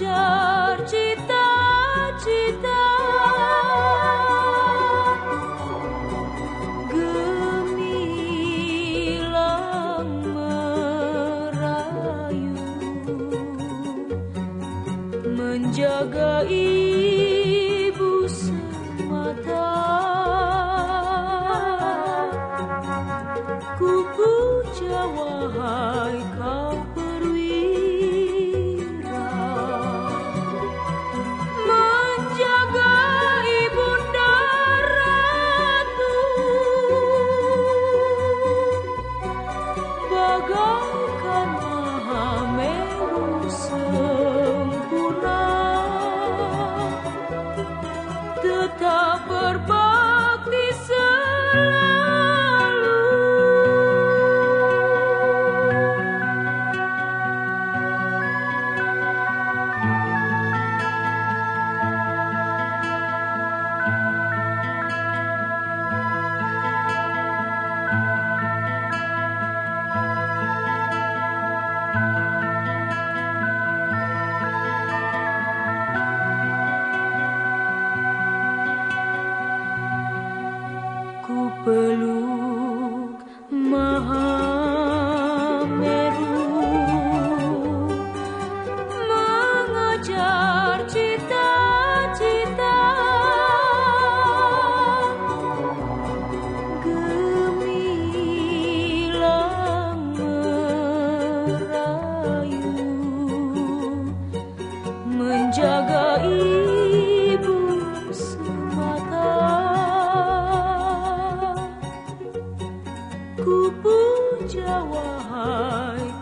Cerita-cita gemilang merayu. Menjaga ibu semata. Ku puja hai kau. peluk maha meru. Mengejar cita-cita. Gemilang merayu. Menjaga high